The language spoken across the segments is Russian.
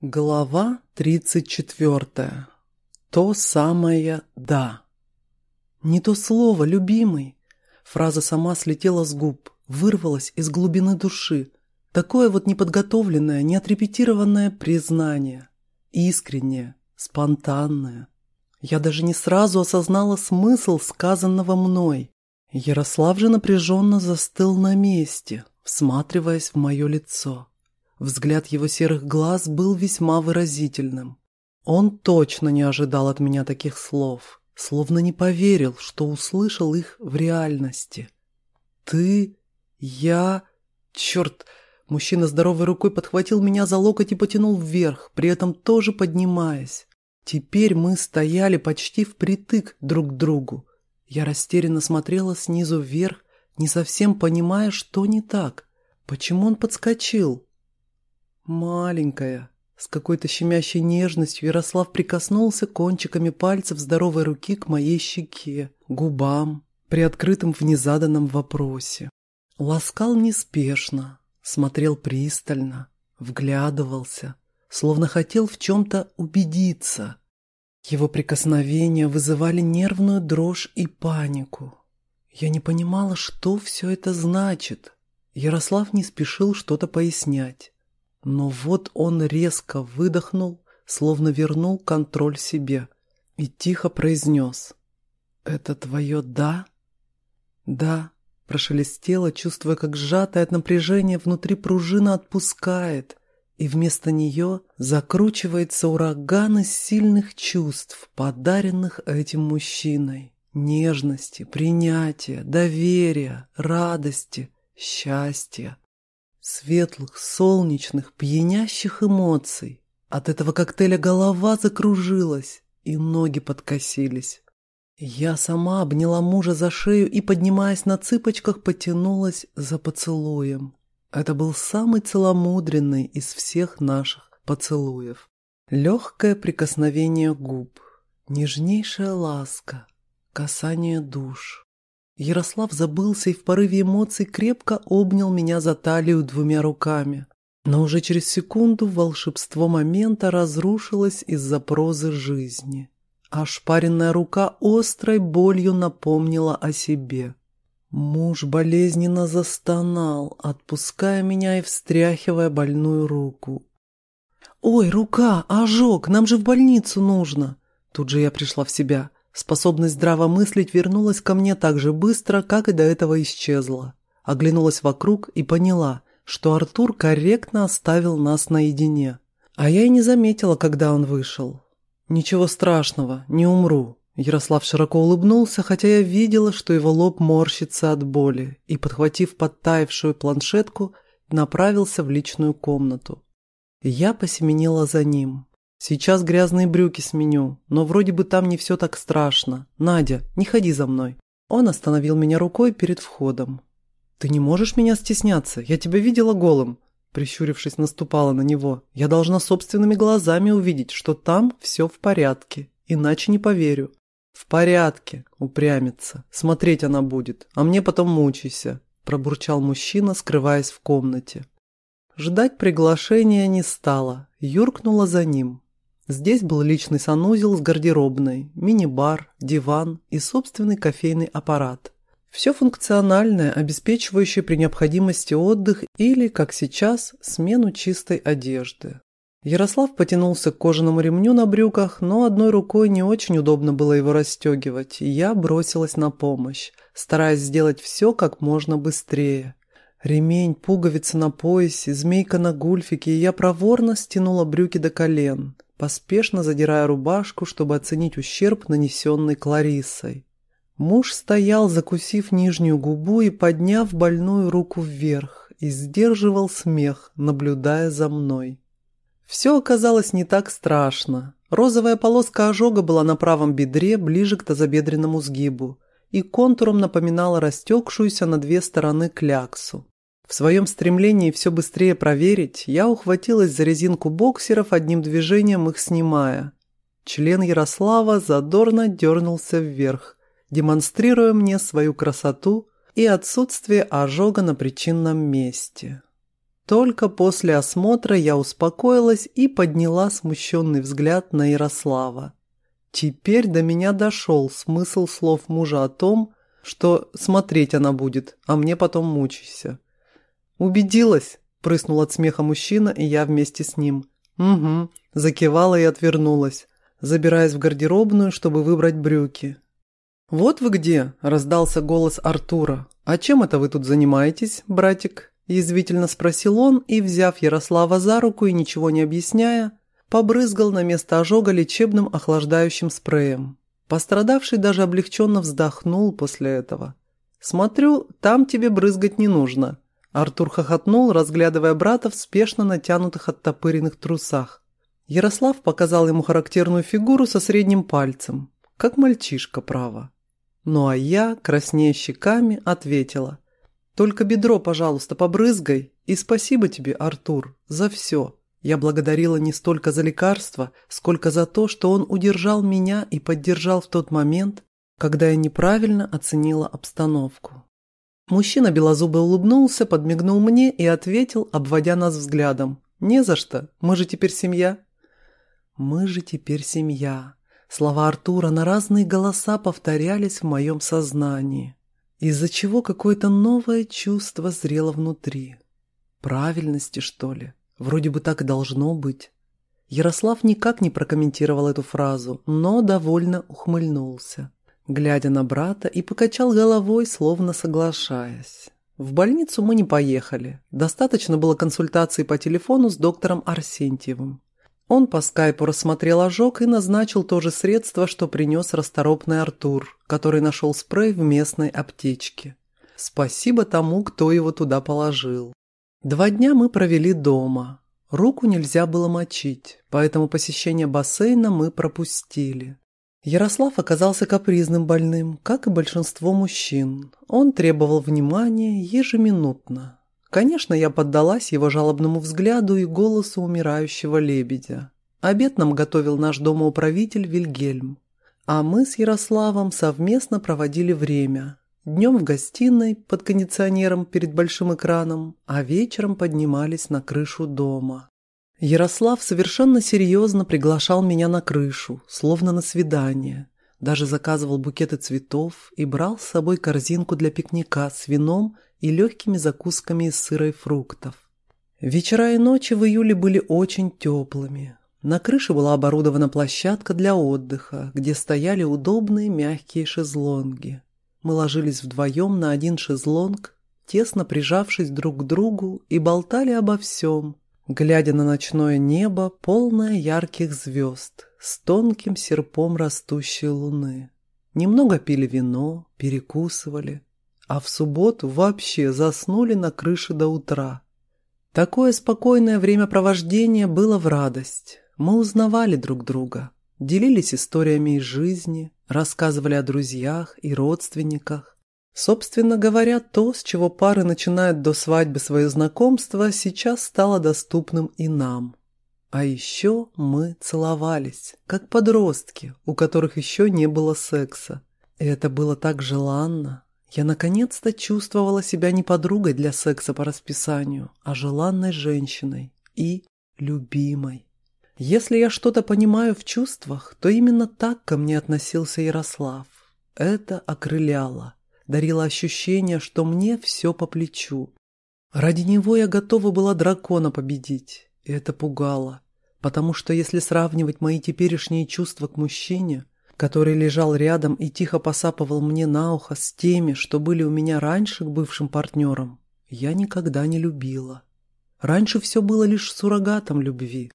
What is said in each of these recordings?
Глава 34. То самое «да». «Не то слово, любимый!» Фраза сама слетела с губ, вырвалась из глубины души. Такое вот неподготовленное, неотрепетированное признание. Искреннее, спонтанное. Я даже не сразу осознала смысл сказанного мной. Ярослав же напряженно застыл на месте, всматриваясь в мое лицо. Взгляд его серых глаз был весьма выразительным. Он точно не ожидал от меня таких слов, словно не поверил, что услышал их в реальности. «Ты? Я? Черт!» Мужчина здоровой рукой подхватил меня за локоть и потянул вверх, при этом тоже поднимаясь. Теперь мы стояли почти впритык друг к другу. Я растерянно смотрела снизу вверх, не совсем понимая, что не так. Почему он подскочил? «Маленькая». С какой-то щемящей нежностью Ярослав прикоснулся кончиками пальцев здоровой руки к моей щеке, губам, приоткрытым в незаданном вопросе. Ласкал неспешно, смотрел пристально, вглядывался, словно хотел в чем-то убедиться. Его прикосновения вызывали нервную дрожь и панику. Я не понимала, что все это значит. Ярослав не спешил что-то пояснять. Но вот он резко выдохнул, словно вернул контроль себе, и тихо произнес «Это твое «да»?» «Да», — прошелестело, чувствуя, как сжатое от напряжения внутри пружина отпускает, и вместо нее закручивается ураган из сильных чувств, подаренных этим мужчиной. Нежности, принятия, доверия, радости, счастья светлых, солнечных, пьянящих эмоций. От этого коктейля голова закружилась, и ноги подкосились. Я сама обняла мужа за шею и, поднимаясь на цыпочках, потянулась за поцелуем. Это был самый целомудренный из всех наших поцелуев. Легкое прикосновение губ, нежнейшая ласка, касание душ. Ярослав забылся и в порыве эмоций крепко обнял меня за талию двумя руками. Но уже через секунду волшебство момента разрушилось из-за прозы жизни. А шпаренная рука острой болью напомнила о себе. Муж болезненно застонал, отпуская меня и встряхивая больную руку. «Ой, рука, ожог, нам же в больницу нужно!» Тут же я пришла в себя. Способность здраво мыслить вернулась ко мне так же быстро, как и до этого исчезла. Оглянулась вокруг и поняла, что Артур корректно оставил нас наедине. А я и не заметила, когда он вышел. «Ничего страшного, не умру». Ярослав широко улыбнулся, хотя я видела, что его лоб морщится от боли, и, подхватив подтаявшую планшетку, направился в личную комнату. Я посеменила за ним. Сейчас грязные брюки сменю, но вроде бы там не все так страшно. Надя, не ходи за мной. Он остановил меня рукой перед входом. Ты не можешь меня стесняться, я тебя видела голым. Прищурившись, наступала на него. Я должна собственными глазами увидеть, что там все в порядке, иначе не поверю. В порядке, упрямится. Смотреть она будет, а мне потом мучайся, пробурчал мужчина, скрываясь в комнате. Ждать приглашения не стала, юркнула за ним. Здесь был личный санузел с гардеробной, мини-бар, диван и собственный кофейный аппарат. Все функциональное, обеспечивающее при необходимости отдых или, как сейчас, смену чистой одежды. Ярослав потянулся к кожаному ремню на брюках, но одной рукой не очень удобно было его расстегивать, и я бросилась на помощь, стараясь сделать все как можно быстрее. Ремень, пуговицы на поясе, змейка на гульфике, и я проворно стянула брюки до колен – поспешно задирая рубашку, чтобы оценить ущерб, нанесенный Клариссой. Муж стоял, закусив нижнюю губу и подняв больную руку вверх, и сдерживал смех, наблюдая за мной. Все оказалось не так страшно. Розовая полоска ожога была на правом бедре, ближе к тазобедренному сгибу, и контуром напоминала растекшуюся на две стороны кляксу. В своем стремлении все быстрее проверить, я ухватилась за резинку боксеров, одним движением их снимая. Член Ярослава задорно дернулся вверх, демонстрируя мне свою красоту и отсутствие ожога на причинном месте. Только после осмотра я успокоилась и подняла смущенный взгляд на Ярослава. Теперь до меня дошел смысл слов мужа о том, что смотреть она будет, а мне потом мучайся. «Убедилась?» – прыснул от смеха мужчина, и я вместе с ним. «Угу», – закивала и отвернулась, забираясь в гардеробную, чтобы выбрать брюки. «Вот вы где!» – раздался голос Артура. «А чем это вы тут занимаетесь, братик?» – язвительно спросил он и, взяв Ярослава за руку и ничего не объясняя, побрызгал на место ожога лечебным охлаждающим спреем. Пострадавший даже облегченно вздохнул после этого. «Смотрю, там тебе брызгать не нужно». Артур хохотнул, разглядывая брата в спешно натянутых оттопыренных трусах. Ярослав показал ему характерную фигуру со средним пальцем, как мальчишка, право. Ну а я, краснея щеками, ответила. «Только бедро, пожалуйста, побрызгай, и спасибо тебе, Артур, за все». Я благодарила не столько за лекарство, сколько за то, что он удержал меня и поддержал в тот момент, когда я неправильно оценила обстановку. Мужчина белозубо улыбнулся, подмигнул мне и ответил, обводя нас взглядом. «Не за что, мы же теперь семья». «Мы же теперь семья». Слова Артура на разные голоса повторялись в моем сознании, из-за чего какое-то новое чувство зрело внутри. Правильности, что ли? Вроде бы так и должно быть. Ярослав никак не прокомментировал эту фразу, но довольно ухмыльнулся, глядя на брата и покачал головой, словно соглашаясь. В больницу мы не поехали. Достаточно было консультации по телефону с доктором Арсентьевым. Он по скайпу рассмотрел ожог и назначил то же средство, что принес расторопный Артур, который нашел спрей в местной аптечке. Спасибо тому, кто его туда положил. Два дня мы провели дома. Руку нельзя было мочить, поэтому посещение бассейна мы пропустили. Ярослав оказался капризным больным, как и большинство мужчин. Он требовал внимания ежеминутно. Конечно, я поддалась его жалобному взгляду и голосу умирающего лебедя. Обед нам готовил наш домоуправитель Вильгельм. А мы с Ярославом совместно проводили время. Днем в гостиной под кондиционером перед большим экраном, а вечером поднимались на крышу дома. Ярослав совершенно серьезно приглашал меня на крышу, словно на свидание. Даже заказывал букеты цветов и брал с собой корзинку для пикника с вином и легкими закусками из сыра и фруктов. Вечера и ночи в июле были очень теплыми. На крыше была оборудована площадка для отдыха, где стояли удобные мягкие шезлонги. Мы ложились вдвоем на один шезлонг, тесно прижавшись друг к другу, и болтали обо всем, глядя на ночное небо, полное ярких звезд, с тонким серпом растущей луны. Немного пили вино, перекусывали, а в субботу вообще заснули на крыше до утра. Такое спокойное времяпровождение было в радость. Мы узнавали друг друга, делились историями из жизни, рассказывали о друзьях и родственниках. Собственно говоря, то, с чего пары начинают до свадьбы свое знакомство, сейчас стало доступным и нам. А еще мы целовались, как подростки, у которых еще не было секса. И это было так желанно, я наконец-то чувствовала себя не подругой для секса по расписанию, а желанной женщиной и любимой. Если я что-то понимаю в чувствах, то именно так ко мне относился Ярослав. Это окрыляло, дарило ощущение, что мне все по плечу. Ради него я готова была дракона победить, и это пугало, потому что если сравнивать мои теперешние чувства к мужчине – который лежал рядом и тихо посапывал мне на ухо с теми, что были у меня раньше к бывшим партнерам, я никогда не любила. Раньше все было лишь суррогатом любви.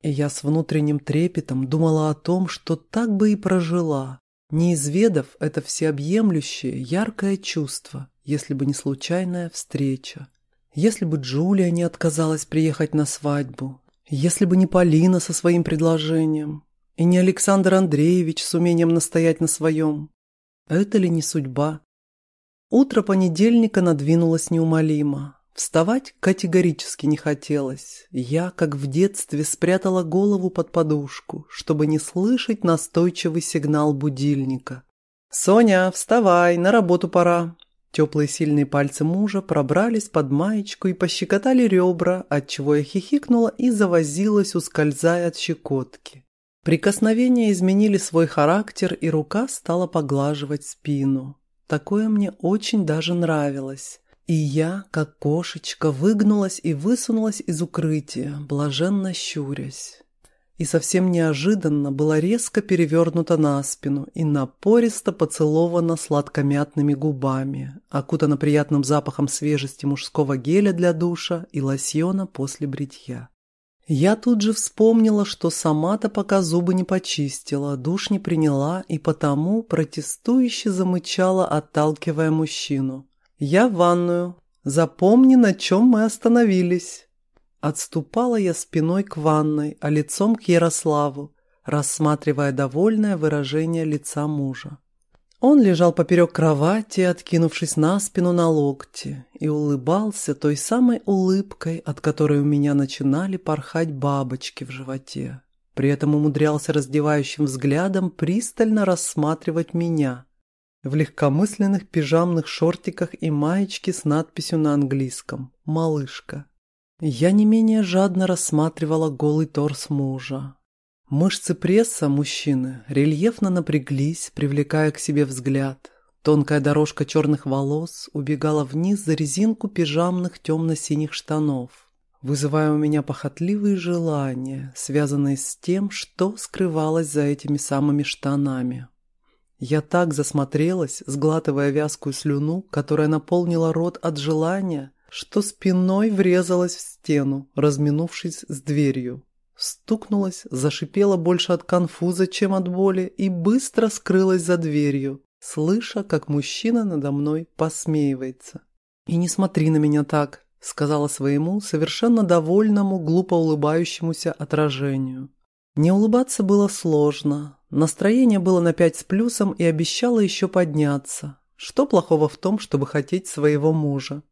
И я с внутренним трепетом думала о том, что так бы и прожила, не изведав это всеобъемлющее, яркое чувство, если бы не случайная встреча. Если бы Джулия не отказалась приехать на свадьбу, если бы не Полина со своим предложением, и не Александр Андреевич с умением настоять на своем. Это ли не судьба? Утро понедельника надвинулось неумолимо. Вставать категорически не хотелось. Я, как в детстве, спрятала голову под подушку, чтобы не слышать настойчивый сигнал будильника. «Соня, вставай, на работу пора!» Теплые сильные пальцы мужа пробрались под маечку и пощекотали ребра, отчего я хихикнула и завозилась, ускользая от щекотки. Прикосновения изменили свой характер, и рука стала поглаживать спину. Такое мне очень даже нравилось. И я, как кошечка, выгнулась и высунулась из укрытия, блаженно щурясь и совсем неожиданно была резко перевернута на спину и напористо поцелована сладкомятными губами, окутана приятным запахом свежести мужского геля для душа и лосьона после бритья. Я тут же вспомнила, что сама-то пока зубы не почистила, душ не приняла и потому протестующе замычала, отталкивая мужчину. «Я в ванную. Запомни, на чем мы остановились». Отступала я спиной к ванной, а лицом к Ярославу, рассматривая довольное выражение лица мужа. Он лежал поперек кровати, откинувшись на спину на локте, и улыбался той самой улыбкой, от которой у меня начинали порхать бабочки в животе. При этом умудрялся раздевающим взглядом пристально рассматривать меня в легкомысленных пижамных шортиках и маечке с надписью на английском «Малышка». Я не менее жадно рассматривала голый торс мужа. Мышцы пресса мужчины рельефно напряглись, привлекая к себе взгляд. Тонкая дорожка черных волос убегала вниз за резинку пижамных темно-синих штанов, вызывая у меня похотливые желания, связанные с тем, что скрывалось за этими самыми штанами. Я так засмотрелась, сглатывая вязкую слюну, которая наполнила рот от желания, что спиной врезалась в стену, разминувшись с дверью. Стукнулась, зашипела больше от конфуза, чем от боли, и быстро скрылась за дверью, слыша, как мужчина надо мной посмеивается. «И не смотри на меня так», — сказала своему, совершенно довольному, глупо улыбающемуся отражению. Не улыбаться было сложно. Настроение было на пять с плюсом и обещало еще подняться. Что плохого в том, чтобы хотеть своего мужа?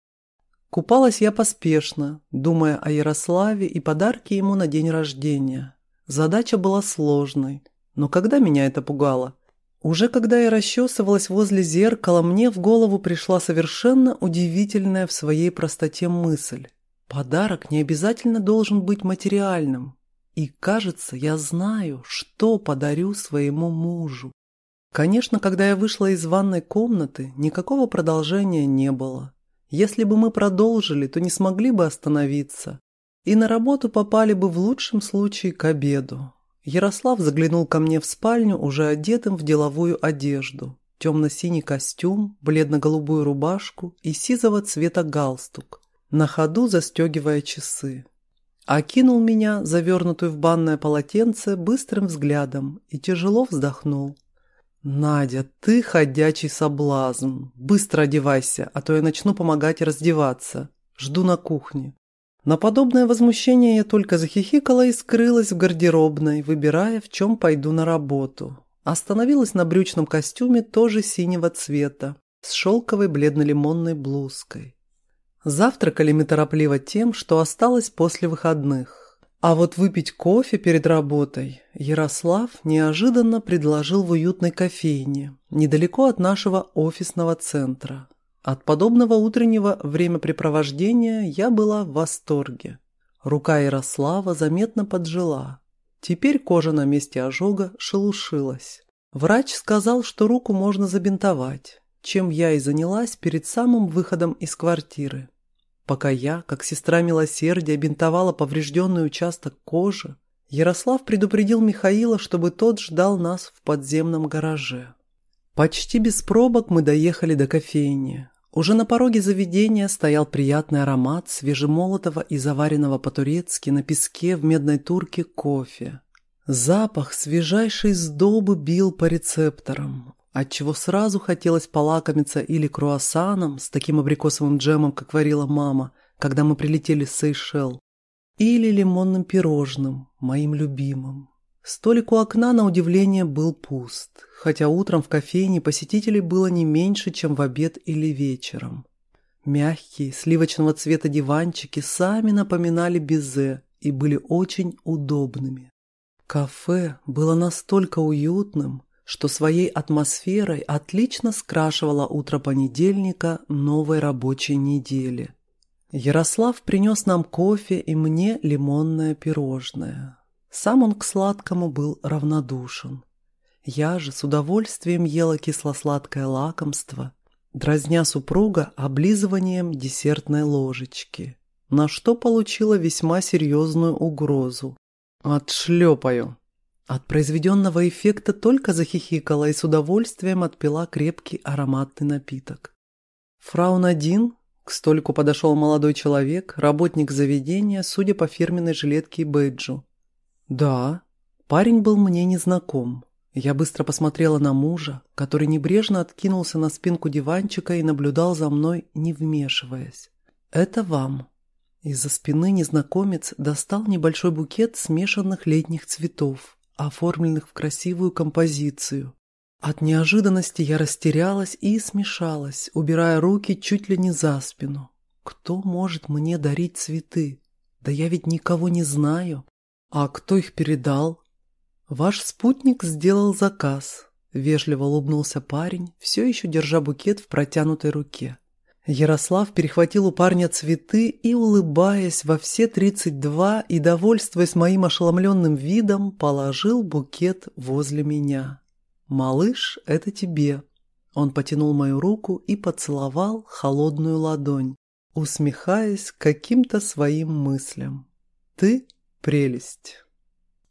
Купалась я поспешно, думая о Ярославе и подарке ему на день рождения. Задача была сложной, но когда меня это пугало? Уже когда я расчесывалась возле зеркала, мне в голову пришла совершенно удивительная в своей простоте мысль. Подарок не обязательно должен быть материальным. И, кажется, я знаю, что подарю своему мужу. Конечно, когда я вышла из ванной комнаты, никакого продолжения не было. Если бы мы продолжили, то не смогли бы остановиться. И на работу попали бы в лучшем случае к обеду. Ярослав заглянул ко мне в спальню, уже одетым в деловую одежду. Темно-синий костюм, бледно-голубую рубашку и сизого цвета галстук, на ходу застегивая часы. Окинул меня, завернутую в банное полотенце, быстрым взглядом и тяжело вздохнул. «Надя, ты ходячий соблазн. Быстро одевайся, а то я начну помогать раздеваться. Жду на кухне». На подобное возмущение я только захихикала и скрылась в гардеробной, выбирая, в чем пойду на работу. Остановилась на брючном костюме тоже синего цвета, с шелковой бледно-лимонной блузкой. Завтракали мы торопливо тем, что осталось после выходных. А вот выпить кофе перед работой Ярослав неожиданно предложил в уютной кофейне, недалеко от нашего офисного центра. От подобного утреннего времяпрепровождения я была в восторге. Рука Ярослава заметно поджила. Теперь кожа на месте ожога шелушилась. Врач сказал, что руку можно забинтовать, чем я и занялась перед самым выходом из квартиры. Пока я, как сестра милосердия, бинтовала поврежденный участок кожи, Ярослав предупредил Михаила, чтобы тот ждал нас в подземном гараже. Почти без пробок мы доехали до кофейни. Уже на пороге заведения стоял приятный аромат свежемолотого и заваренного по-турецки на песке в медной турке кофе. Запах свежайшей сдобы бил по рецепторам отчего сразу хотелось полакомиться или круассаном с таким абрикосовым джемом, как варила мама, когда мы прилетели с Сейшел, или лимонным пирожным, моим любимым. Столик у окна, на удивление, был пуст, хотя утром в кофейне посетителей было не меньше, чем в обед или вечером. Мягкие, сливочного цвета диванчики сами напоминали безе и были очень удобными. Кафе было настолько уютным, что своей атмосферой отлично скрашивала утро понедельника новой рабочей недели. Ярослав принес нам кофе и мне лимонное пирожное. Сам он к сладкому был равнодушен. Я же с удовольствием ела кисло-сладкое лакомство, дразня супруга облизыванием десертной ложечки, на что получила весьма серьезную угрозу. «Отшлепаю!» От произведенного эффекта только захихикала и с удовольствием отпила крепкий ароматный напиток. Фрау Надин к столику подошел молодой человек, работник заведения, судя по фирменной жилетке и бейджу. «Да». Парень был мне незнаком. Я быстро посмотрела на мужа, который небрежно откинулся на спинку диванчика и наблюдал за мной, не вмешиваясь. «Это вам». Из-за спины незнакомец достал небольшой букет смешанных летних цветов, оформленных в красивую композицию. От неожиданности я растерялась и смешалась, убирая руки чуть ли не за спину. Кто может мне дарить цветы? Да я ведь никого не знаю. А кто их передал? Ваш спутник сделал заказ. Вежливо улыбнулся парень, все еще держа букет в протянутой руке. Ярослав перехватил у парня цветы и, улыбаясь во все тридцать два и довольствуясь моим ошеломленным видом, положил букет возле меня. «Малыш, это тебе». Он потянул мою руку и поцеловал холодную ладонь, усмехаясь каким-то своим мыслям. «Ты — прелесть».